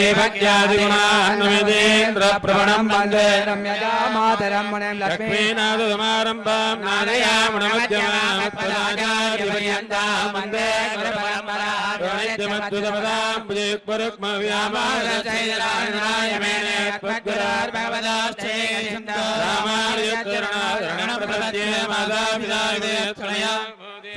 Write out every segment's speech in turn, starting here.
ദീപജ്ഞാതിഗുണാന്വേന്ദ്രഭ്രമണം വന്ദേ രമ്യജാമാതരമണം ലക്ഷ്മീനാഥമാരംഭം നാനയാമണമധ്യമാത്മരാജാതിപര്യന്താം വന്ദേ ഗുരുപരമ്പരാമദ്യുതപദാം പുജയുക്പരുക്മവ്യാമാരചൈതരായണായമേനേ ഭഗവതാശ്ചേയന്തോ രാമാലയുദ്ധരണപ്രപദ്യേ മാതാപിതാവിദേ ക്ഷണയാം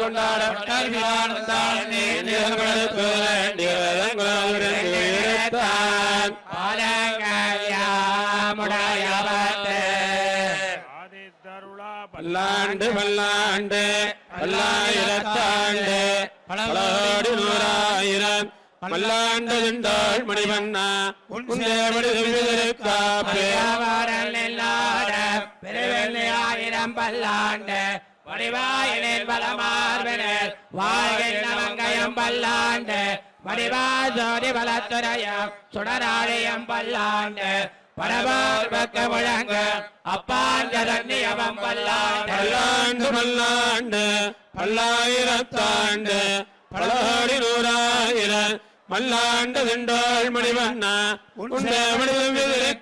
கொண்டாட பல்லாண்டு திண்டாள் மணிவண்ணா ஆயிரம் பல்லாண்டு வடிவாயினில் பலமார்வனர் வாழ்கின்ற மங்கையம் பல்லாண்டு வடிவா ஜோதி பலத்துறையம் சுடராழியம் பல்லாண்டு பரபார்வக்க முழங்க அப்பாஞ்சரண்யவம் பல்லாண்டு. பல்லாண்டு பல்லாண்டு பல்லாயிரத்தாண்டு பலாடி நூறாயிரம் மல்லாண்டு திண்டாள் மணிவண்ணா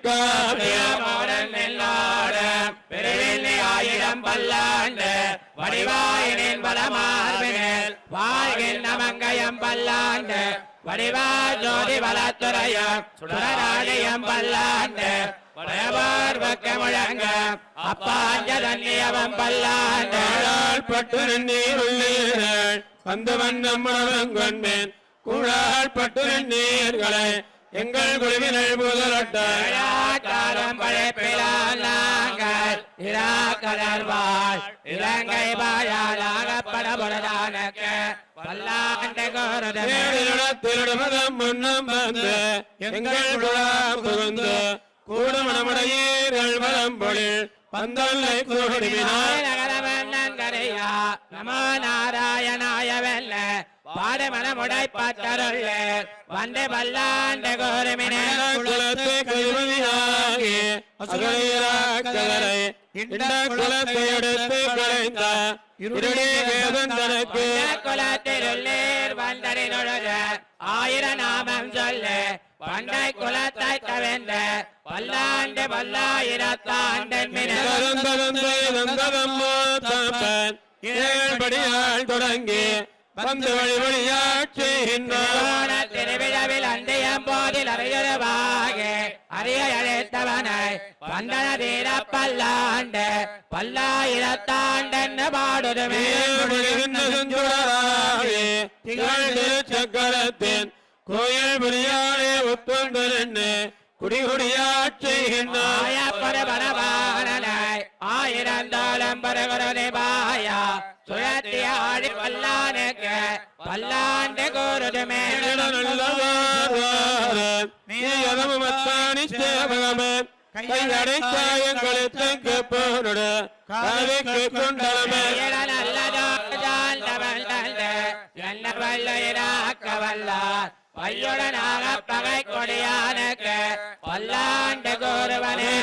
காப்பே ஆயிரம் பல்லாண்டு வடிவாயினின் பலமார்பினில் வாழ்கின்ற மங்கையம் பல்லாண்டு வடிவா ஜோதி வளத்துறையம் சுடராழியம் பல்லாண்டு பரபார்வக்க முழங்க அப்பாஞ்சரண்யவம் பல்லாண்டு. ஆழாள் பட்டு நீர் உள்ளீர்கள் வந்து வண்ணம் கொண்டேன் கூழாள் பட்டு நீர்களை எங்கள் குழுவினர் முதலட்ட காலம் பழைப்பிலால் நாங்கள் இராக்கடல்வாள் இலங்கை வாயாலாகப்பட பொழுதானக்கு பல்லாண்டு கோருதமே. திருடமதம் முன்னம் வந்து எங்கள் குழாம் புகுந்து கூடுமணமுடையீர்கள் வளம்பொழில் பந்தல்லை கூடுமினார். நகரமன்னங்கரையா நமோ நாராயணாய வெல்ல பாடுமனமுடை பத்தருள்ளே வந்து பல்லாண்டு கோருமினே குலத்தை கதிபதியாகி அகலையராக்கதரை இந்த குலத்தை எடுத்து களைந்த இருளே வேதன் தனக்கு குலத்திருள்ளீர் வந்தரினுழுத ஆயிர நாமம் சொல்லு பண்டை குலத்தை தவிர்ந்த பல்லாண்டு பல்லாயிரத்தாண்டின் ஏழ்படியால் தொடங்கி வந்து வழி வழியாட்சி திருவிழாவில் அந்தியம் போதில் அறியுறவாக அறிய அழைத்தவனை வந்தன தீர பல்லாண்டு பல்லாயிரத்தாண்டென்னு பாடுதுமே. சக்கரத்தின் கோயில் புரியானே உட்கொண்டு ஆயப்பரபரபாரனாய் ஆயிரந்தாளம் பரவரனை பாயா. சுழத்தி ஆடி பல்லானுக்கு பல்லாண்டு கூறுதுமே. கையடைக்காயங்களுக்கு போனோட கதைக்கு கொண்டலமே பையுடனாக பகை கொடியானுக்கு பல்லாண்டு கூறுவனே.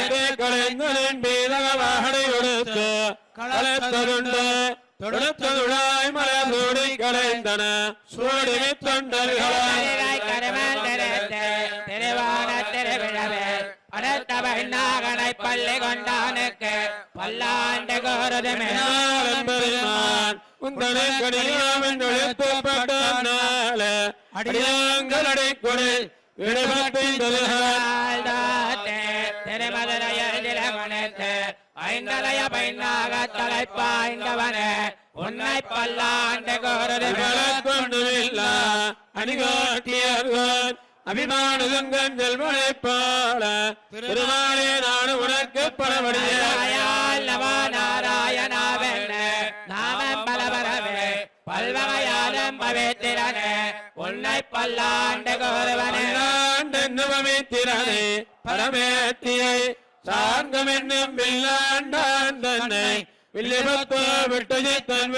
கொடுத்து கலத்ததுண்டு தொடுத்ததுழாய் மலர்ந்தோடி கலைந்தன சூடிமி தொண்டர்களாய் திருவான திருவிழவே. அடுத்தவள் நாகனை பள்ளி கொண்டானுக்கு பல்லாண்டு கூறுதுமே. பெருமான். உந்தனை கடியாமின் எழுத்துப்பட்ட நாள அடியாங்கள் அடைக்கொடை விடுபட்டின் திருமதுரையில் ஐந்தலைய பைனாக தலைப்பாய்ந்தவனே உன்னை பல்லாண்டு கூறுதுமே கொண்டுமில்லா அணிகாட்டியர்கள் அபிமானதங்கன் செல்வனைப்பாள திருமாலே நான் உனக்கு பரவடிய நாராயண நமோ நாராயணாவென்ன நாமம் பலபரவே பல்வகையாலும் பவித்திரனே உன்னை பல்லாண்டு கோருவனே திறனை பரமேத்தியை சார்ந்தம் என்னும் வில்லாண்டான் தன்னை வில்லிபத்தோ விட்டு தன்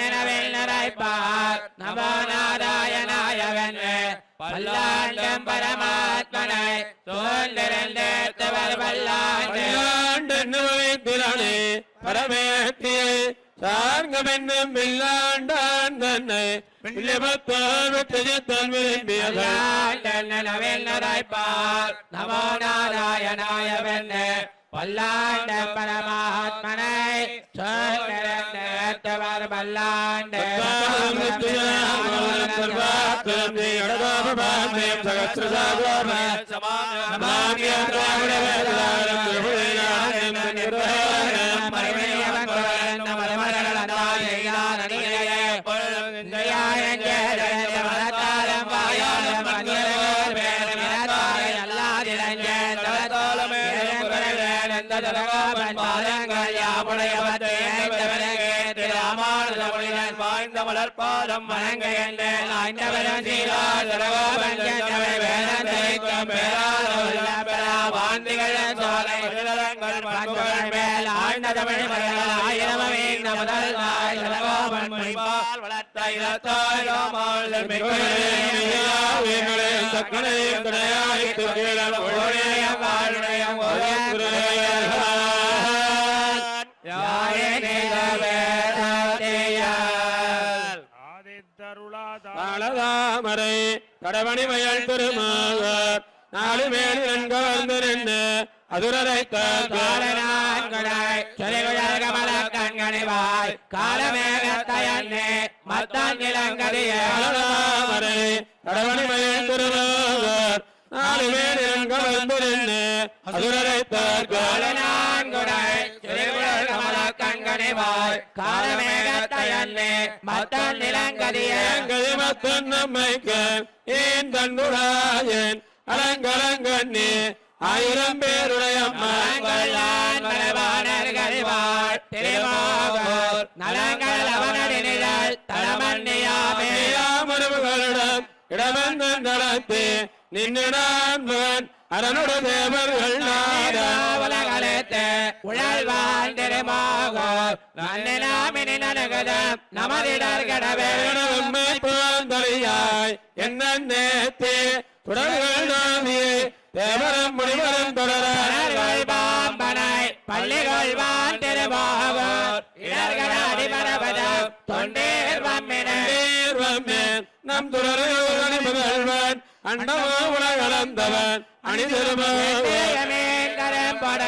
நிறவில் நிறைப்பார் நமோ நாராயணாயவென்று பல்லாண்டும் பரமாத்மனை தோன்றிருந்தேத்தவர் பல்லாண்டு திறனை பரமேத்தியை சார்ந்தம் என்னும் வில்லாண்டான் தன்னை வில்லிபத்தோ விட்டு தன் விரும்பியதை பல்லாண்டனவில் நிறைப்பார் என்ற ஆய்ந்தவரும் சீராதரகோபன் சென்றவை வேதந்திக்கும் பேராதோல்ல பெறா வாந்திகள் சோலை பண்புகள் மேல் ஆழ்ந்த தமிழ் மகள் ஆயிரமே முதல் நாய் தரகோபன் மொழிபால் வளர்த்த இலத்தாய் ராமாள் தாளதாமரை கடவணி வயல் திருமாவர் நாலு மேல் நன்கவர்ந்து நின்று அதுரரை கமலக்கண்கணிவாய் காலமேகத்தையன்னே மத்தான் நிலங்கதிய கடவணி வயல் திருமாவர் நாலு மேல் நன்கவர்ந்து நின்று அதுரரை கமலக்கண்கணிவாய் காலமேகத்தையன்னே மத்தான் நிலங்கதிய. கதிமத்தன் நம்மைக்கு ஏன் தன்னுடாயன்? அலங்கலங்கண்ணி. ஆயிரம் பேருடைய நலங்கள் அவனடி நிழல் தளமன்னியாமே மரபுகளிடம் இடமெந்த நடத்தி நின்றுடான் அரணுட தேவர்கள் நாடா உலகளத்து உழல்வான் திருமாவோர் நன்னினாமினி நனகதம் நமதிடர்கடவே உம்மை போந்தறியாய் என்ன நேத்தே தொடர்கள் நாமியே தேவரம் தொடர. பாம்பனை பள்ளிகொள்வான் திருமாவோர். இடர்கள் அடிபரபதம் தொண்டேர் வம்மினை. தேர்வம்மேன் நம் துறரையோரணி முதல்வன் அண்டமோ உலகளந்தவன் அணிதிருமேன் கரம்பட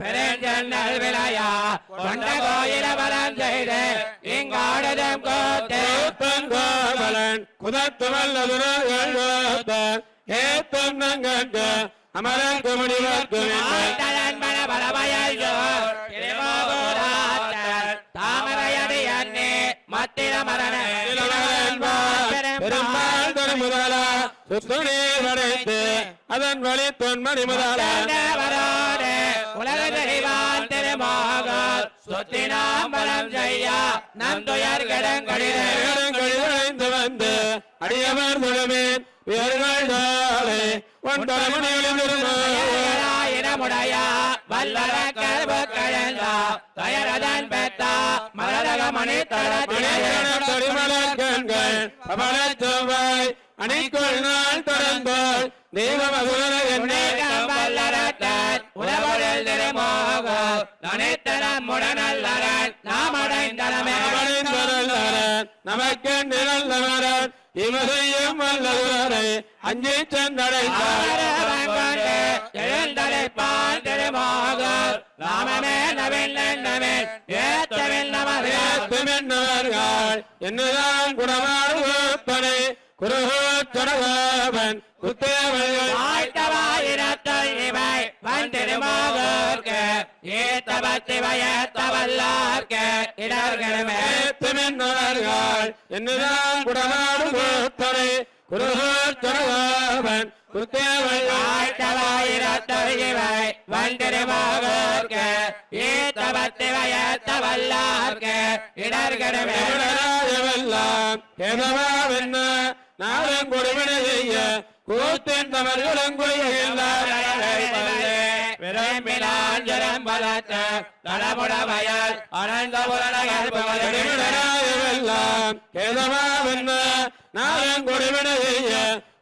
பெருஞ்சென்னல் விளையா கொண்ட கோயில வரம் செய்து இங்காடுதம் கோத்து. கோபலன் குதத்து வல்லதுரர்கள் ஏத்தம் நங்கண்ட. அமரன் குமணிவர்க்கு ஆண்டலன் பல பலவயல் ஜோர் திருமோகூராத்தர் தாமரையடி அன்னே மத்திர மரண பெருமாள் தனி முதலா சுத்துணி படைத்து அதன் வழி தொன்மணி முதலா உலக திருமோகர் சொத்தினாம் பலம் செய்யா வந்து அடியவர் தொழுமேன் வீரர்கள் நாளை ஒன்றரை இனமுடைய வல்லர கருவு கழந்தா தயரதன் பெத்தா மலரக மணி தளத்திலே கண்கள் அமலத்துவாய் அணிக்குள் நாள் தொடர்ந்தோள் தெய்வ உடனல்லரன் நாம் அடைந்தனமே நமக்கு நிரந்தவரன் இவரையும் வல்லவரை அஞ்சி சென்றடைந்தார் எழுந்தழைப்பான் திருமோகர். நாமமே நவீன் ஏத்தவில் நமது ஏத்துமென்னவர்கள் என்னதான் குடமாடுவப்பனை குருகோச்சடகாவன் குத்தேவைகள் ஆய்த்தவாயிரத்தல் இவை வந்திருமோகர்க்கு ஏத்தபத்தி வயத்தவல்லார்க்கு இடர்களுமே ஏத்துமென்னவர்கள் என்னதான் குடமாடுவப்பனை குருகூர் துணவன் குத்தேவள் ஆய்த்தவாயிரத்தொழிவை வந்திருமோகோர்க்கு ஈத்தபத்தி வயத்த வல்லார்க்கு இடர்கடமே எல்லாம் கேதவாவென்ன நாளும் கொடுவினை செய்ய கூத்தின் தமர்களும் விரும்பினான் ஜரம்பலத்த தலமுடவயல் அனந்தபுரணகர் எல்லாம் கேதவாவென்ன நாளும் கொடுவினை செய்ய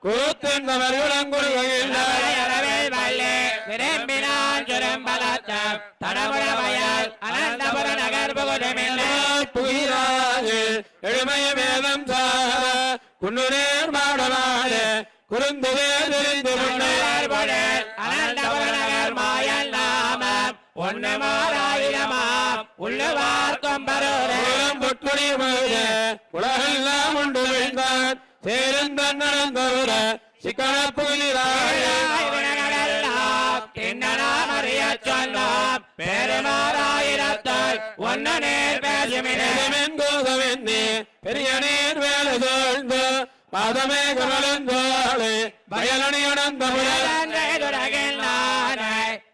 கூத்தின் அரவில் வள்ளி விரும்பினான் ஜரம்பலத்த தலமுடவயல் அனந்தபுர நகர் புகுதமில்லை புகிறாது எழுமைய வேதம் சார. குன்னுநேர் மாடலாட மாயல் நாமம். ஒன்னு மாறாயிரமாம். உள்ளுவார் கொம்பரூரே உலகம் பொற்குடி மகிழ உலகெல்லாம் உண்டு விழுந்தான். சேர்ந்தன் நடந்தவர சிக்கன புகிறாய ஒன்னு நேர் பேசுமினே கோதவென்னே பெரிய நீர் வேலை சோழ்ந்து பாதமே கமலந்தோளே பயலணி அனந்தபுர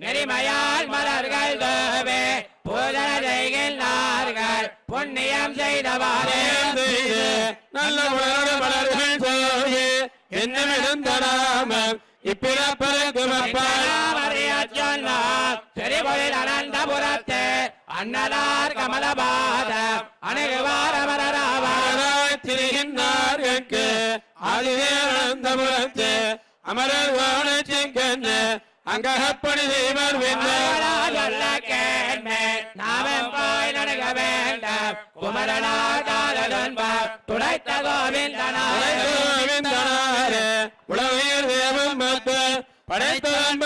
நெறிமையால் மலர்கள் தோவே பூஜன செய்கின்றார்கள் புண்ணியம் செய்தவாறே. நல்ல உலக மலர்கள் சோழே என்னமிழந்த நாமம் இப்பிறப்பருக்கு செறிபொழில் அனந்தபுரத்து அன்னதார் கமலபாத திரிகின்றார்கட்கு ஆதிதேவனந்தபுரத்து அமரர் கவனச்சிங்கன்னு அங்ககப்பணி செய்வர் நாமம் போய் நடுக வேண்டாம். குமரனாகாலன்பர் துடைத்த கோவிந்தனார். கோவிந்தனாரே உலகையர் தேவம் மத்து படைத்தவன்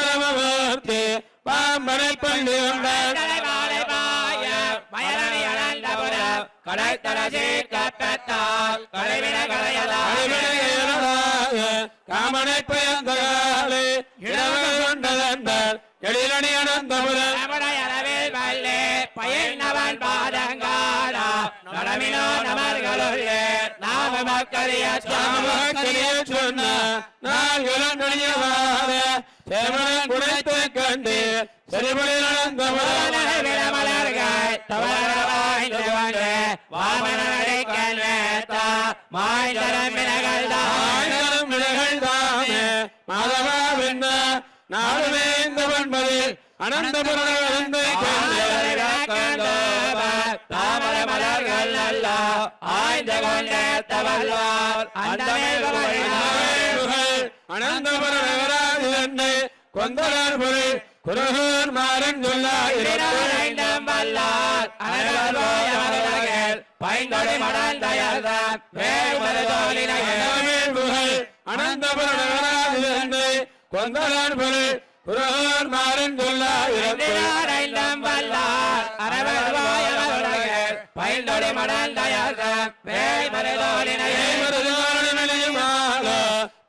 பரமமூர்த்தி பாம்பனை பள்ளி கொண்டார் காமனை பயந்தகாலே இடவ கொண்டதந்தார் எழிலணி அனந்தபுரம் பயனவன் பாதங்காடா நடமினோ நமர்களுள்ளே நாம மக்களிய சொன்ன நாள்களும் நுழையவாத சேமனம் குடைத்து கண்டு கொண்டு கண்ணேத்தா மாய்தரம் விலகல்தான். ஆயிரம் விலைகள் தாமே மாதவா வெண்ண நாடுமே இந்த பண்பதில் அனந்தபுரத்தை தாமர மலர்கள் அல்ல ஆய்ந்து கொண்டேத்தவல்லார் அந்த அனந்தபுர நகராதி தன்னை கொந்தலர் பொருள் குருகூர் மாறன் சொல்லாயிரம் வல்லார் அனகல் பைந்தொடை மடந்தயர்தான் வேறு தோலினைகள் புகழ் அனந்தபுர நகராதி தன்னை கொந்தலர் பொருள் குருகூர் மாறன் சொல்லாயிரம் ஐந்தாம் வல்லார் அரவர்கள்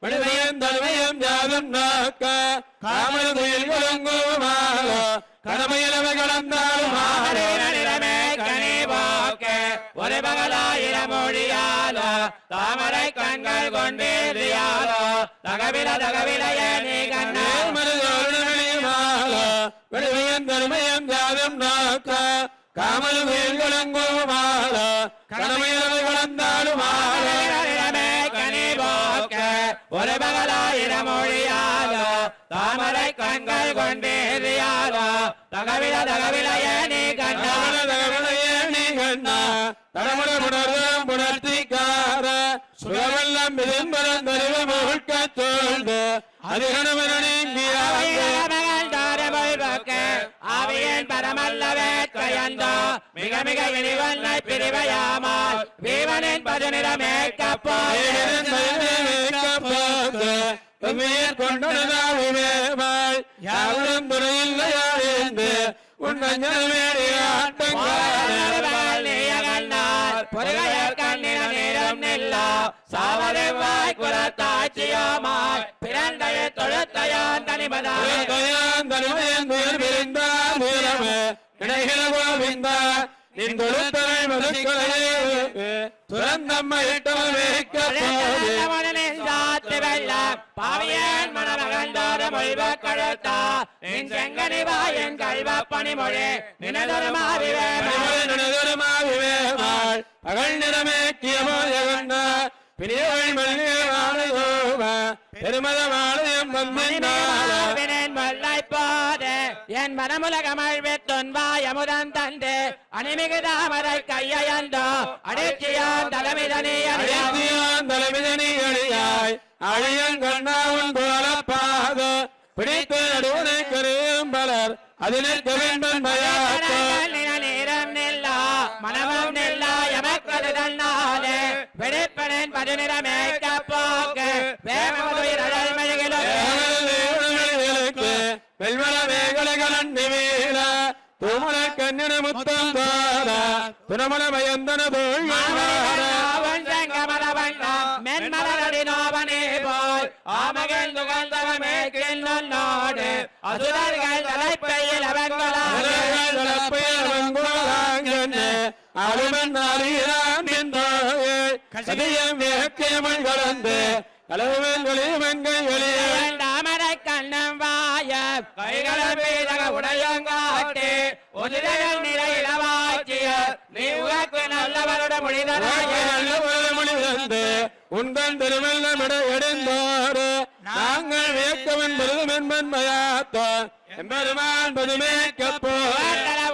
மனிதன் தலைமையும் ஜாதம் நாக்க. காமல துயில் குலங்குமால கடமையிலவை கடந்தாலும் ஒரு பகலாயிரம் மொழியாலோ தாமரை கண்கள் கொண்டேறியாலோ தகவில தகவிலைய நீ கண்ணா. விடுமையும் தருமையும் ஜாதம் நாக்க. காமல துயில் குலங்குமால கடமையிலவை கடந்தாலும் கனிவாக்க ஒரு பகலாயிரம் மொழியாலோ தாமரை கண்கள் கொண்டேறியாலோ தகவில தகவிலைய நீ கண்ணா. தடமுட புணர்வம் புணர்த்திக்கார சுகவெல்லாம் மிதம்பரம் தருவ முழுக்க தோழ்ந்து அதிகணவன அவையன் பரமல்லவே கயந்தோ மிக மிக இனிவன்னை பிரிவையாமால் வீவனின் பதுநிற மேக்கப்போய் கொண்டதாவிவேமாய் யாரும் துறையில்லையாழ்ந்து உன்னஞ்சமேடி சாவதெவ்வாய் குலத்தாட்சியோமாய். பிறந்தைய தொழுத்தையான் தனிமதாய். தனிமயன் துயர் பிரிந்தார் வீரமே இணைகிற கோவிந்தா நின் தொழுத்தனை மதுக்களையே பாவியன் மணமகந்தோறு மொழிவ கழுத்தா நின் செங்கனி வாயன் கல்வ பணிமொழி நினதொரு மாவிவே பிரியவள் மல்லியவாளையோவ பெருமதமாலயம் வந்தினாள என் மனமுலகமல் வெத்துன்பாய் அமுதன் தந்து அணிமிகு தாமரை கையந்தோ அடிச்சியான் தலைமிதனே அழித்தியான் தலைமிதனி அழியாய் அழியன் கண்ணாவன் போல பிடித்து நடுவனை கருவும் பலர் அதில் கவிழ்ந்தன் பயாத்த. நேரம் நில்லா மனமும் நில்லா எமக்கதுதல் நாளே வெடிப்பனின் பதுநிறமே கப்போக்கு வேமதுயிரடல் மெழுகிலும் வெல்வல மேகலைகளன் நிமீல தூமல கண்ணன முத்தம் தார துணமல பயந்தன தோழ் மென்மலரடி நோவனே போய் ஆமகள் நுகழ்ந்தவமே கிண்ணோடு அசுரர்கள் தலைப்பையில் அவங்களாக அருமன் அறியான் கதியம் வேக்கியமன் கலந்து வெளியே. தாமரை கண்ணம் வாய. கைகள பீதக உடையங்காட்டி. உதிரைகள் நீ உகக்கு நல்லவருட முடிதராய உந்தன் திருவள்ளமிட எடுந்தோடு நாங்கள் வேக்கவன் பெருமென்பன் மயாத்த எம்பெருமான் பதுமேக்கப்போ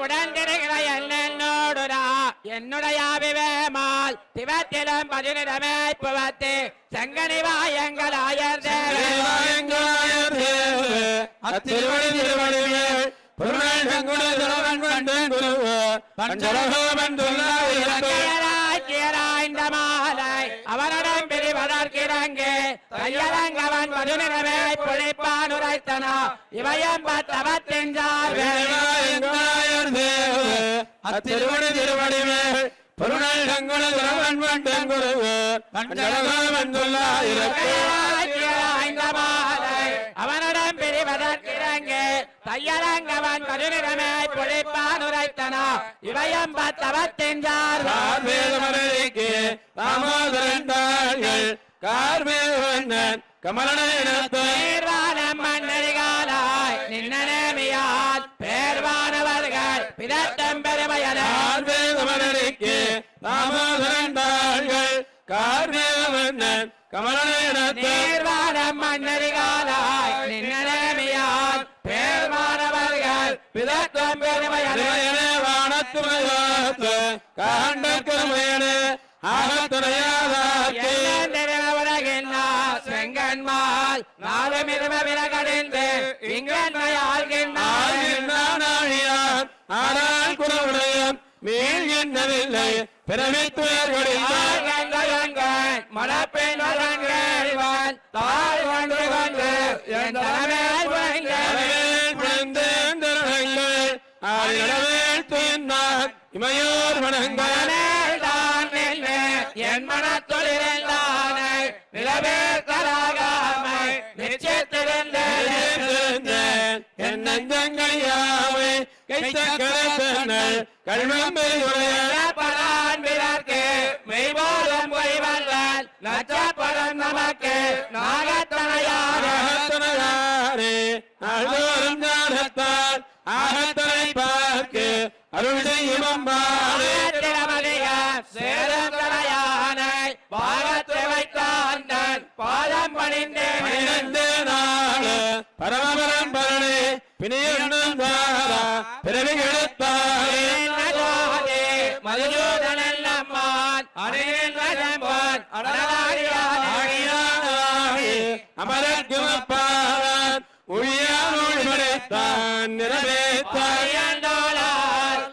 உடன்திருகிற என்னோடுரா என்னுடைய விவேமால் திவத்திலும் பதினிடமே புவத்து. செங்கனி வாயங்கள் ஆயர் அத்திருவடி பொருள் வந்தன் குருவு. பஞ்சலகோமன் இந்த மாலை அவரிடம் பிரிவதற்கிறங்கு கையலங்கவன் மதுநிறமே பொழிப்பான் உரைத்தனா இவயம் அத்திருவடி திருவடிவேள் பொருள் செங்குட சிறவன் வந்தன் குருவு பஞ்சலகோமன் இந்த மாலை அவனிடம் பிரிவதற்கிறங்கு தையலங்கவன் மதுநிறமே பொழிப்பான் உரைத்தனா இவயம் பத்தவத்தின் கார்மேகமலைக்கு தாமோதரன் தாள்கள் கார்மேகவண்ணன் கமலனத்தை பேர்வானம் மன்னரிகாலாய் நின்னனேமியால் பேர்வானவர்கள் பிதத்தம் பெருமையன. கார்மேகமலைக்கு தாமோதரன் தாள்கள் கார்மேகவண்ணன் கமலனத்தை பேர்வானம் மன்னரிகாலாய் நின்னனேமியால் பேர்வானவர்கள் பிதத்தம் பெருமையன. வானத்துமையாத்து காண்ட கருமையனே ஆகத்துணையாதாக்கி செங்கன்மால். நாலுமிரும விலகடைந்து இங்கன்மையாள்கின்றாள் ஆழ்கின்றான் ஆனால் குலவுடையன் மேல் என்னவில்லை பிறவித்துயர்களில் மலப்பெண் வளங்கள் தாழ் கொண்டு கொண்டு என் தலைமையில் இமையோர் வணங்கள் என் மனத்தொழில் தானே நிலவே தராகாமை நிச்சயத்திருந்தேன் என் நெஞ்சங்கள் யாவை? கல்வம் பரான் பிறர்க்கு மெய்வாரம் பொய்வல்லால் நச்சப்படம் நமக்கு ஆகத்தனையாரே நாள்தோறும் ஞானத்தால் ஆகத்தனை பார்க்கு அருள் செய்யும் சேரந்தனையானை பாகத்தை வைத்தான் பாதம் பனிரெண்டு நாள் பரமபரம் பரணே பிணியுண்ணும் தாரா பிறவி அணிந்தன் ஆகியானாகி அமரர்க்கும் அப்பாவான் ஒழியான் ஒழிபடைத்தான் நிறைவேற்றான்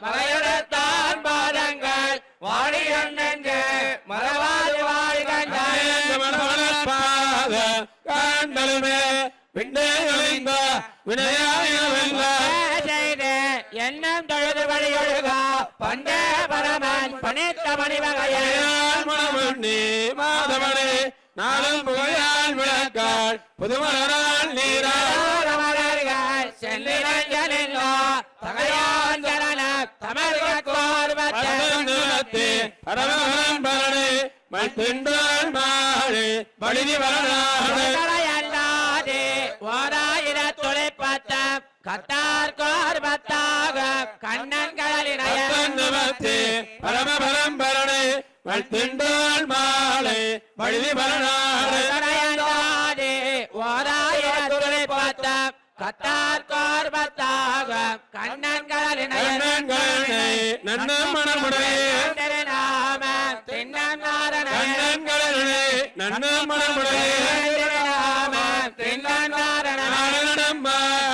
மறையுடத்தான் பாதங்கள் வாடியன் நெஞ்சு மறவாது பாத காண்டலுமே விண்ணே ஒழிந்த வினையாயவல்ல செய்து எண்ணம் தொழுது வழியொழுகா பண்டே பரமன் பணித்த மணிவகையை மாதவனே நாளும் புகையால் விளக்காள் புதுமலரால் நீரா மலர்கள் செல்லிரஞ்சலில்லா தகையான் சரண தமிழ்கோர்வத்தே பரமபரம் பரணே மத்தின்றாள் மாறே வழிதி வரநாடு கடையல்லாதே ஓராயிரத்துளை பத்தம் கத்தார் கோர்வத்தாக கண்ணன் கடலினைய பரமந்தனத்தே பரமபரம் பரணே மத்தின்றாள் மாலை வழிதி வரநாடு கடையல்லாதே ஓராயிரத்துளை பத்தம் கத்தார் கோர்வத்தாக கண்ணன் கண்ணன்களை நன்னம் மனமுடைய. நாம திண்ணம் நாரணய கண்ணன்களை நன்னம் மனமுடைய. நாம நாரணய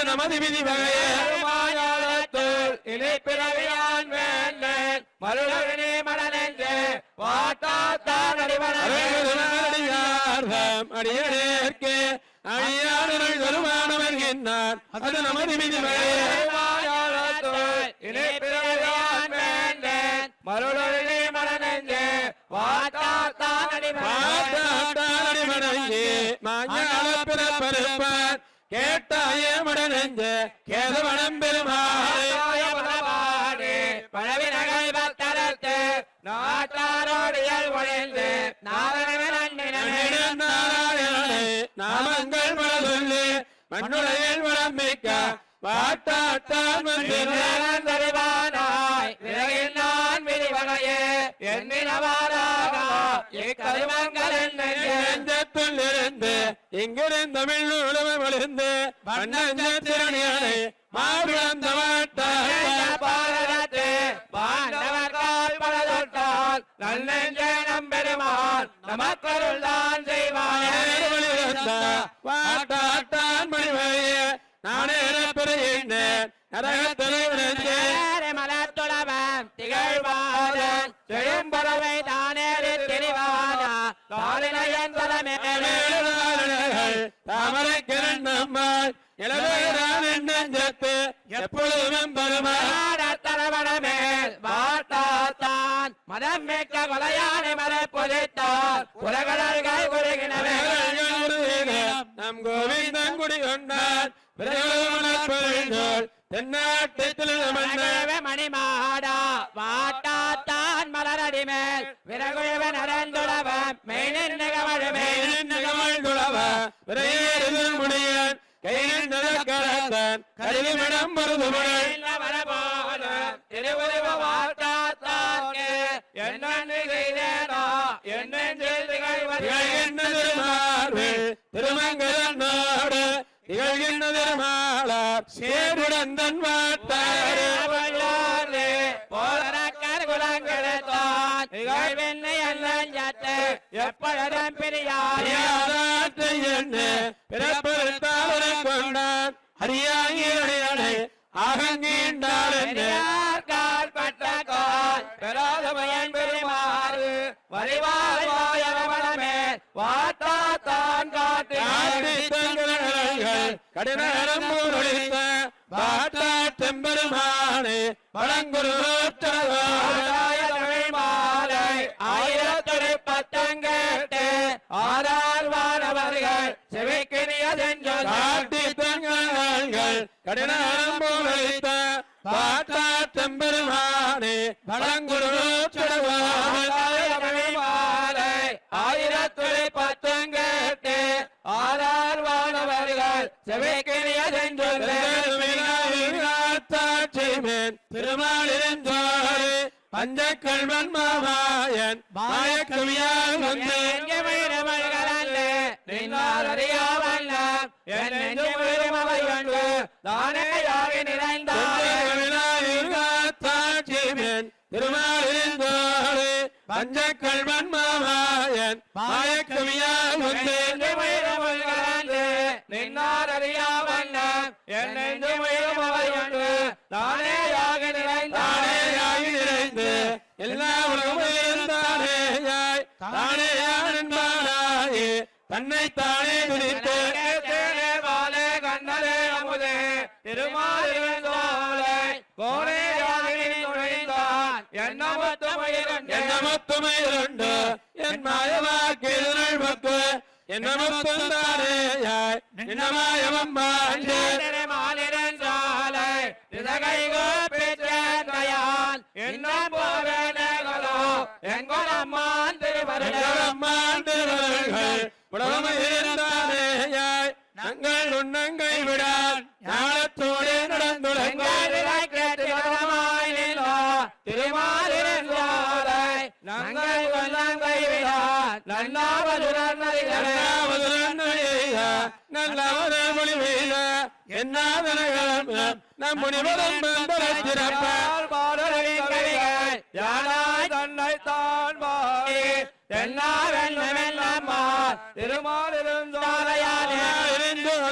அது நமது விதி வகையே மாயாளத்துள் இலை பிறவியான் வேண்டேன். மருளவினே மடனென்று வாட்டாத்தான் அடிவனே அருள்வருளாரடியார்தம் அடியடேற்கு. அழியானவள் பெருமானம் அறிகின்றான் அது நமது விதி வகையே மாயாளத்துள் இலை பிறவியான் வேண்டேன். மருளவினே மடனென்று வாட்டாத்தான் கேட்டாயே மடனெஞ்ச கேதவனம் பெருமாளே. பழவினகள் பத்தரத்து நாட்டாரோடியல் ஒழிந்து நாமங்கள் சொல்லி மண்ணுலகில் வளம் மிக்க தருவானாய் விலகில் நான் விரிவகையே எண்ணினவாராக இக்கருமங்கள் நெஞ்சத்தில் இருந்து இங்கிருந்த தமிழ் உழவை வழிந்து வண்ணஞ்சத்திரணியானை மாவிழந்த பாரதத்து பாண்டவர்கள் பலதொட்டால் நல்லெஞ்சே நம்பெருமான் நமக்கருள் தான் செய்வானே மணிவழிய நானே விழுந்து மலத்துளவன் திகழ்வாதன். செழும்பறவை திரிவானா தலைமேலே தாமரை கிரண்டம்மாள் நம்மால் இளவேரான் நெஞ்சத்து எப்பொழுதும் பெருமாள் வாட்டாத்தான் மதம் மிக்க கொலையானை மலை புதைத்தார். உலகடல்கள் குறுகினவே. நம் கோவிந்தன் குடி கொண்டான் பிரயோஜனப்பொருள் தென்னாட்டத்தில் மன்னர் மணிமாடா வாட்டாத்தான் மலரடிமேல் விறகுழவ நடந்துடவன் மெய்நின் நிகமழுமே கருவிமிடம் மருதுமணி திருவுருவ வாட்டாத்தாக்கே என்ன செய்தேனோ என்ன திருமங்கல திகழ்கின்ற திருமாளார் சேருடந்தன் வாட்டாறு எப்பொழுதும் பிரியாரே. அறியாதாற்றை என்ன பிறப்பெடுத்தாளரை கொண்டான் அறியாங்கியடையாடை ஆகங்கீண்டாள் என்ன. பெரியார் கால் பட்ட கால் பெறாதமையன் பெருமாறு வரிவாய் வாயவனமே வாட்டாத்தான் காத்து கடினம் ஒழித்த பாட்டாட்டெம்பெருமானே வழங்குரு ஆதாய தமிழ் மாலை ஆயிரத்தொரு பத்தங்கேட்டு ஆதார் வானவர்கள் செவிக்கினிய செஞ்ச காட்டி தங்கள் கடினம் போலளித்த பாட்டாட்டம் பெருமானே வளங்குரு மாலை ஆறார் வானவர்கள் செவைக்கிறிய தாட்சிமேன் திருமாலிருந்தோரே பஞ்சக்கல்வன் மாமாயன் மாயக்கவியால் வந்து தாட்சிமேன் திருமாலிருந்தோரே பஞ்சக்கல்வன் மாமாயன் மாயக்கவியால் வந்து தானேயாகி நிறைந்து எல்லா உலகமும் இருந்தானேயாய். தானேயான் என்பானாயே தன்னை தானே துதித்து என்னமத்துமையிலுண்டு என் மாயவாக்கிருள் மக்கு என்னமத்தும் தானேயாய் என்னமாயவம் பாண்டு எங்கம்மாண்டிருவர்கள் உலகமும் இருந்தானேயாய் நாங்கள் உன்னங்கை விடான் ஞானத்தோடு நடந்துலங்கள் நல்லவரே மொழி பெய்த என்னாதனகளும் நம் முனிவரும் சிறப்பார்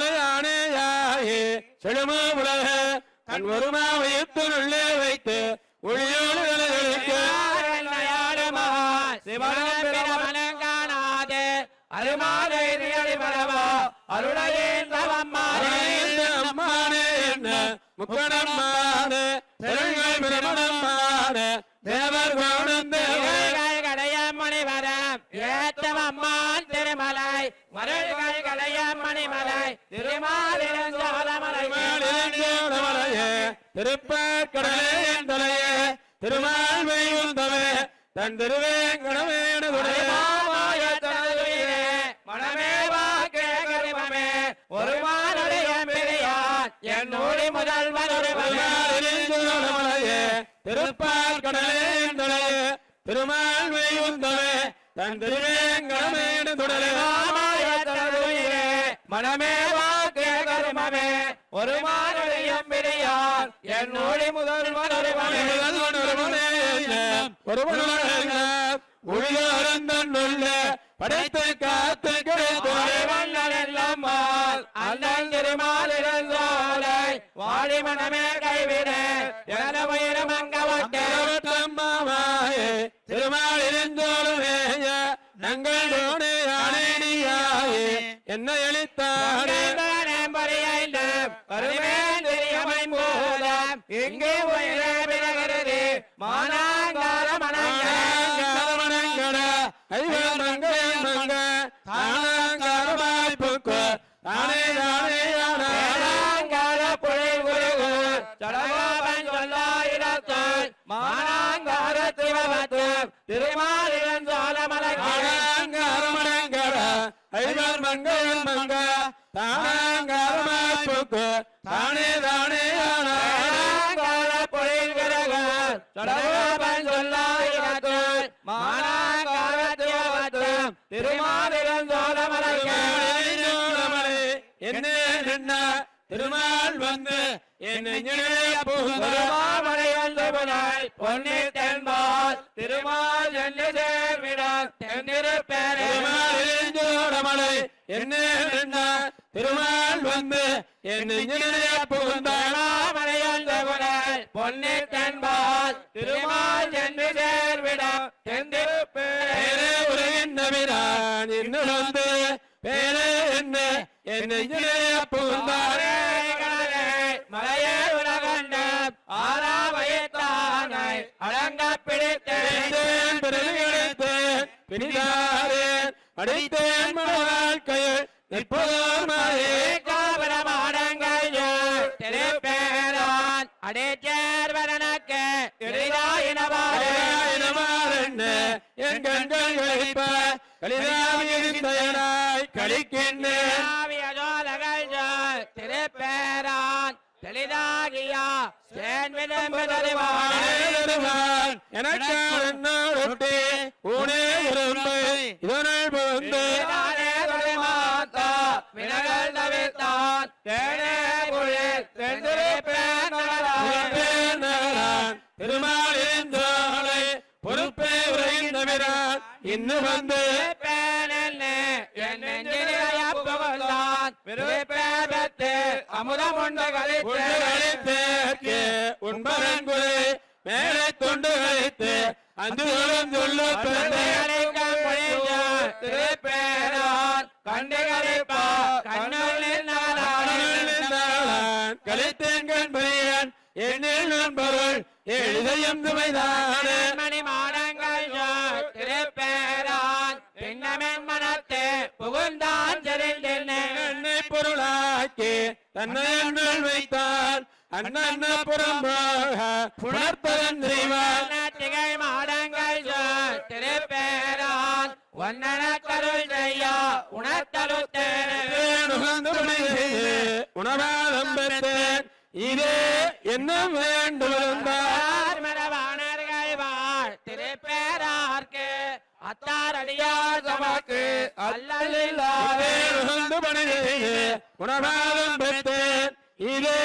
திருமாலிருந்தோலையானேயாயே செழுமா உலக தன் ஒருமா வயிற்றுள்ளே வைத்து ஒளியோடு என்ன? முக்கணம்மானே தெருங்கள் பிரமணம்மானே தேவர் கவுனம் தேவர் திருமலை மருள்கள் களையம் மணிமலை திருமாலிருந்தோலமலை திருமாலிருந்தோலமலையே திருப்பார்கடலே தலையே திருமால் உந்தவே தன் திருவேங்கடமேனதுடைய திருப்பால் கடலே திருமால் உந்தவே தன் திருவேங்கடமேனதுடைய மனமே வாக்கே கருமமே ஒரு மானுடையம் பிரியார் என் நோடி முதல்வன் ஒருவனே படைத்து காத்து கிடைத்துள்ளே வாழி மனமே கைவிட எனது உயிரும் அங்கவட்டே மாமாயே திருமாலிருந்தோளுமேய நங்கள் தோணே அணையாயே என்ன எளித்தாரே இங்கே உயிரே பிறகிறது மானாங்கால மனங்கள் சோழமலைக்கு. ஆனாங்காரமடங்கட ஐவர் மங்க மங்க. தானாங்காரமாய் புக்கு தானே தானே மானாங்கால புழை குருகு சடகோபன் சொல்லாயிரத்தால் மானாங்கால திவவத்து திருமாலிரன் சோழமலைக்கு. என்ன திருமால் வந்து என்னை என்னை புகுந்தாள் திருமாமலையல்லுபுனாய் பொன்னி திருமால் என்று சேர்விடான் தென்னிருப்பேரே பேரே உலகின் இன்னும் பேரே என்ன என்னை புகுந்தாரே மலையே உலகண்ட ஆறாவயத்தானை அடங்க பிடித்தேன். பிறகு அடித்தேன் எனக்கால் என்னோடொட்டி ஊனே விரும்பு இதனால் புகுந்து தானே தொலைமாத்தா வினகள் தவிர்த்தான். தேனே குளிர் தென்திருப்பேன் பொறுப்பேன் நகரான். திருமாலிருந்தோலை பொறுப்பே உரைந்தவிரான் இன்னும் வந்து அமுதம் உண்டு உண்டு கழித்தேற்கு உண்பரங்குறை மேலே தொண்டு கழித்து அந்த சொல்லு கண்டுகளிப்பா கண்ணுள் கழித்தேன் பையன் என்னில் நண்பருள் எளிதையும் சுமைதானே மணி மாடங்கள் திருப்பேரான் புகுந்தான் செறிந்தென்னை பொருளாக்கி தன்னை அண்ணல் வைத்தான். அண்ணன் புறம்பாக புணர்ப்பதன் திகை மாடங்கள் திருப்பேரான். ஒன்னன கருள் செய்யா செய்து உணவாதம் பெற்றேன். இதே என்ன வேண்டுவந்தார் அத்தாரடியார் தமக்கு அல்லலில்லாதே உகந்து பணி செய்து உணவாதம் பெற்றேன் இதே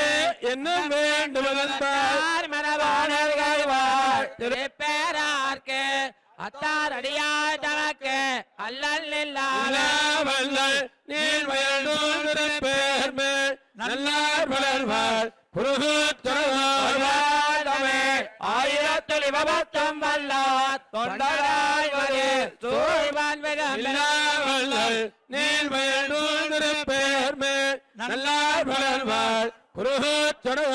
என்ன வேண்டுவதார் மரவாணர்கள் வாழ் திருப்பேரார்க்கு அத்தாரடியார் தமக்கு அல்லலில்லாதே வல்லல் நீள் வயல் பேர்மேல் நல்லார் வளர்வார் ஆயிரத்தில் விபத்தம் வல்லார். தொண்டராய் வரு சூழ்வான் இல்லாவல்லல் நீள் வயல் பேர்மேல் நல்லார் வளர்வார். புருகூத்தரவாழ்வாழ்வே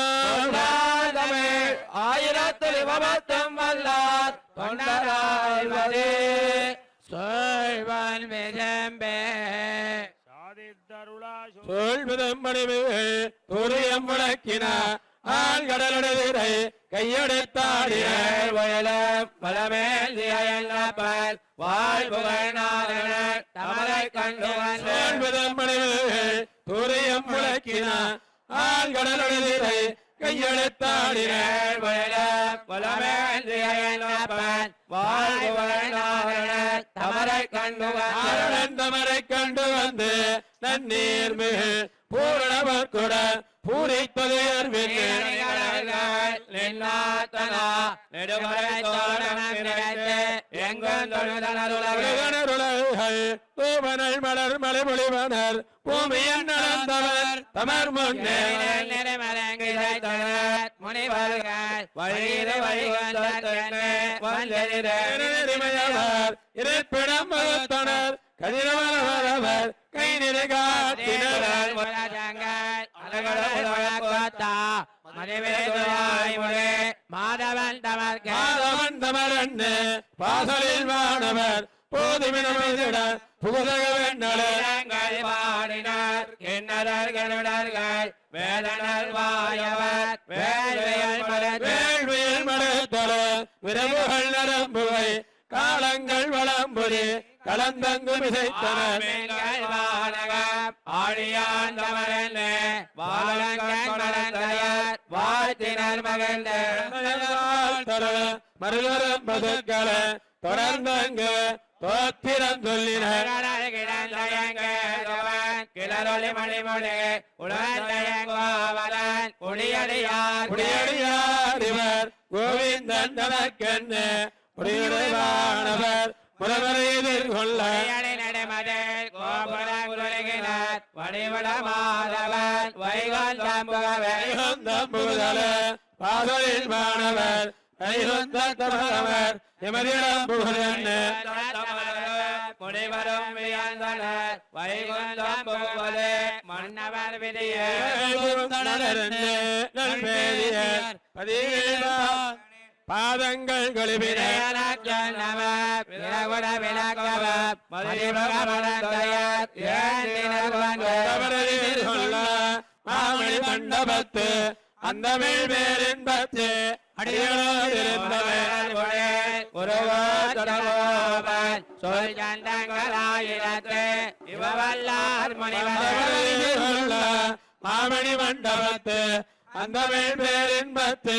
ஆயிரத்தில் விபத்தம் வல்லார். தொண்டராய் வரு சூழ்வான் விஜம்பே சொல்வதம் மணிமிகு துரியம் முழக்கின ஆழ்கடலுடைய கையெடுத்தாடிய வயலம் பலமேல் அயல்பல் வாழ்வுகழ்நாதன தமரை கண்டு வந்து சொல்வதம் மணிமிகு துரியம் முழக்கின. ஆழ்கடலுடைய கையெடுத்தாடிய வயலம் பலமேல் அயல்பல் வாழ்வுகழ்நாதன தமரை கண்டு ஆனந்தமரை கண்டு வந்து நன்னீர் மிகு பூரணவர் கூட பூரிப்பதையர் தூமனல் மலர் மலைமொழிவனர் பூமியன் நடந்தவர் தமர் முன்னே. முனிவர்கள். வழியிலே இருப்பிடம் வகுத்தனர் கதிரவரவர் கை காட்டினர் மாதவன் தமர்க்கு மாதவன் தமரண்ணு வாசலில் வானவர் போதுமிடமிட புகுதக வேண்டலே வேதங்கள் பாடினார் கிண்ணறர் கருடர்கள் வேதனர் வாயவர் வேள்வியல் மலர் வேள்வியில் மடுத்தல விரவுகள் நரம்புவை காலங்கள் வளம்புரி கலந்தங்கு மிசைத்தனர் ஆழியான் தமரன்னு வாழங்கன் மலர்ந்தயர் வாழ்த்தினர் மகிழ்ந்து மருதரம் மதுக்கள தொடர்ந்தங்கு தோத்திரம் சொல்லினர் கிளறொளி மணிமொழி உலகந்தயங்கோவலன் குடியடியார் குடியடியார் இவர் கோவிந்தன் தனக்கென்னு முடிவுடைவானவர் முறவரை எதிர்கொள்ள. நடைமதில் கோபுர குருகினர் வடிவட மாதவன் வைகல் தம்புகவே புதல பாதலில் வானவர் கைகொந்த தமரவர் எமதிடம் புகழன்னு முடிவரும் வியந்தனர். வைகுந்தம் புகுவது மன்னவர் விதியே. பாதங்கள் மாமணி மண்டபத்து அந்த மேல் முனிவர் சொல்ல மாமணி மண்டபத்து அந்த மேல் பேரின்பத்து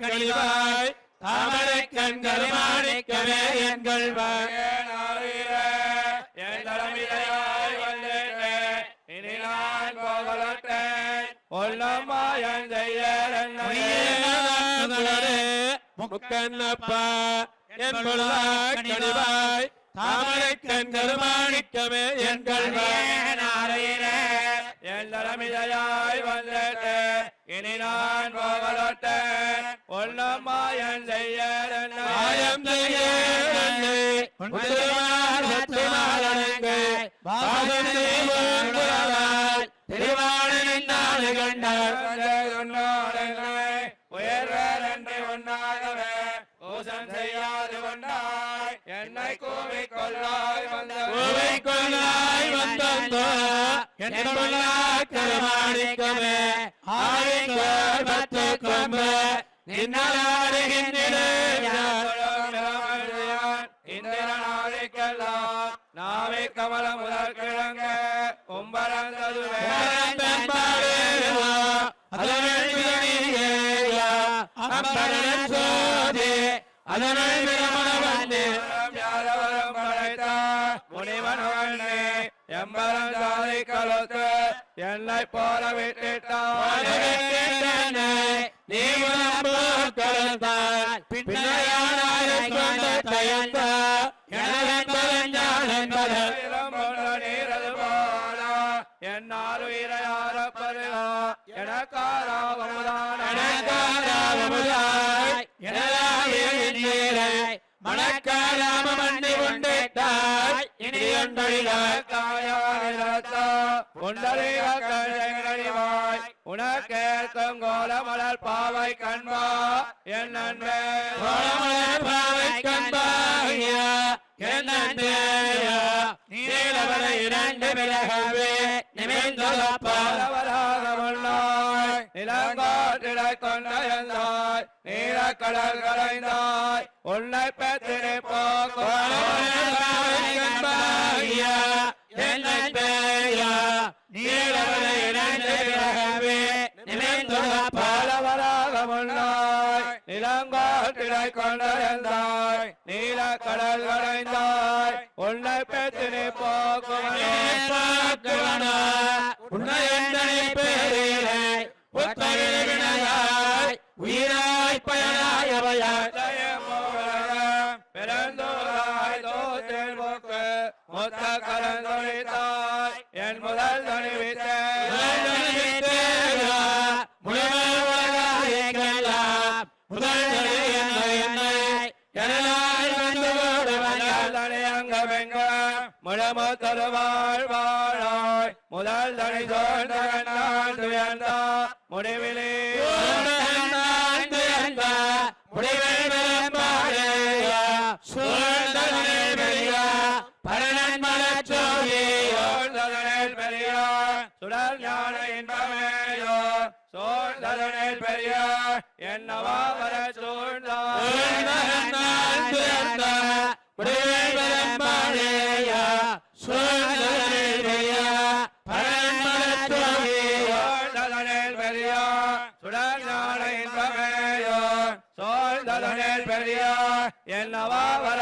கழிவாய் தாமரை கண்கள் மாணிக்கமே எங்கள் முக்கண்ணப்பா என் கழிவாய் தாமரை கண்கள் மாணிக்கமே எங்கள் எல்லமிதையாய் வந்தேட்டு. இனி நான் போகலோட்டேன் ஒல்லம்மாயன் செய்ய மாயம் செய்ய நன்மை, உன் திருமால் கொள்ளாய் வந்த கருமாணிக்கமே, ஆவிக்கோர் பத்து கொம்பு, நின்னாடுகின்றேன் நாவே கமல முதல் கிழங்க கும்பரந்ததுவே. யாதவரம் படைத்த முனிவனே எம்பரம் சாதி கலத்து என்னை போல விட்டுட்டான் இளம் கொண்ட நீரது போல என்னால் உண்டறிவாய் உனக்கேற்கும் கோலமலர் பாவை கண்பா என் நன்மை கோலமலர் பாவை கண்பாகியா, என் நீலவர இரண்டு விலகவே நிமிர்ந்ததப்பா. நிலங்காட்டிடை கொண்ட எந்தாய் நீலக்கடல் கலைந்தாய் உன்னை பெற்றினை. பாலவராக முன்னாய் நிலங்காட்டிடை கொண்ட எந்தாய் நீலக்கடல் கலைந்தாய் உன்னை பெற்றினை போக்குவனே உன்னை எந்தனை பேரிலே ஒத்தகிரி உயிராய் பயனாய் அவையாய் பிறந்தோராய் தோற்றில் போக்கு மொத்த கலந்தொழித்தாய் என் முதல் முதல்தனிவித்தேயா, முழுமை உலகாயெல்லாம் முதல்தனி என்னை முதல் தனி சோழ்ந்த துயர்ந்தா முடிவிலே. சுடர் ஞான இன்பமேயோ? சோழ்ந்ததனில் பெரிய என்னவா வர சூழ்ந்தாய் சூழ்ந்தகன்னான் என்னவா வர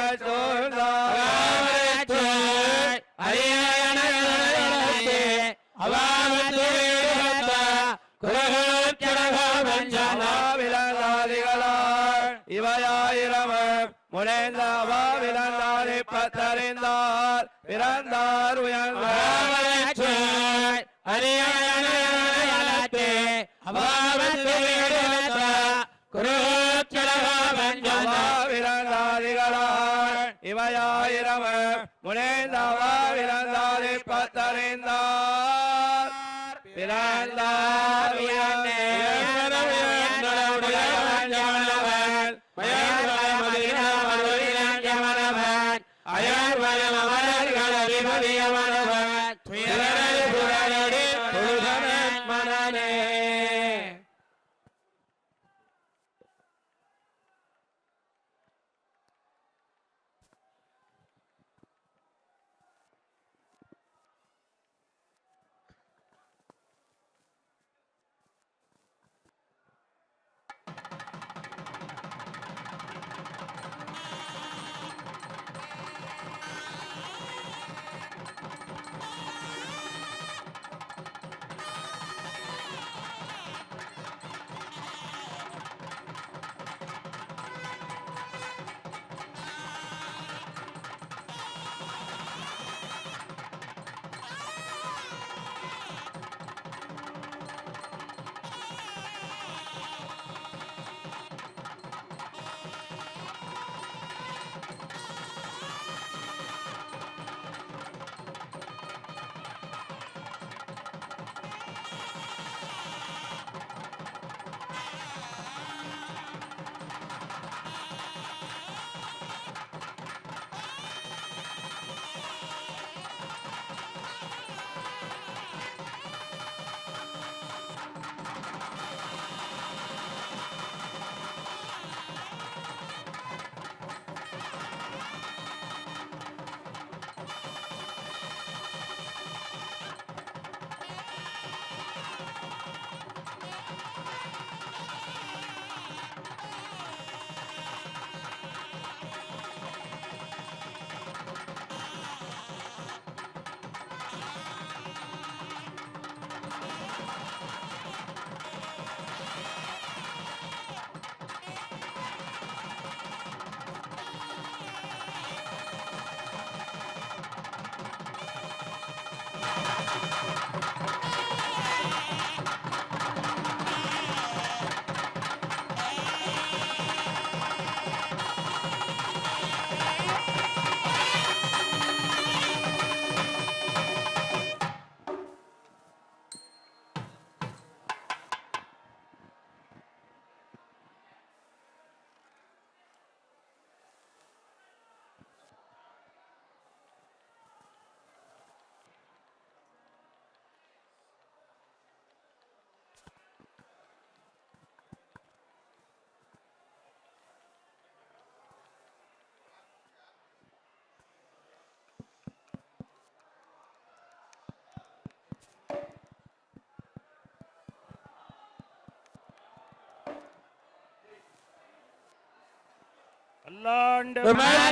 அல்லாண்டு பிரபணம்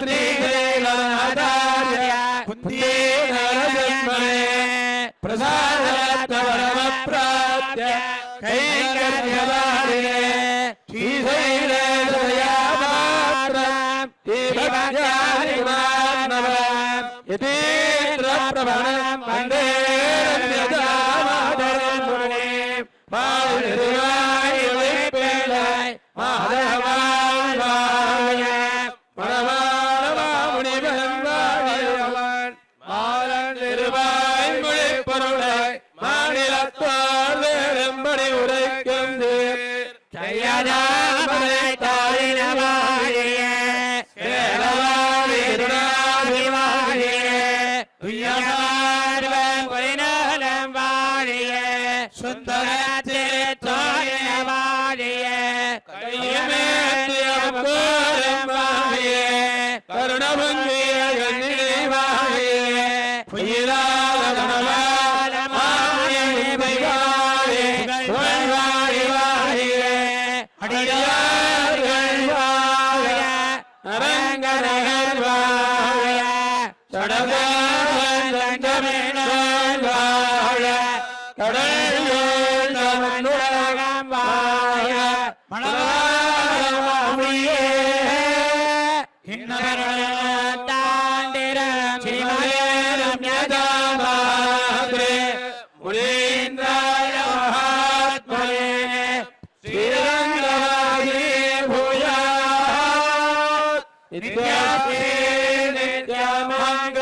வந்தே கருணபங்கிய नित्यमङ्ग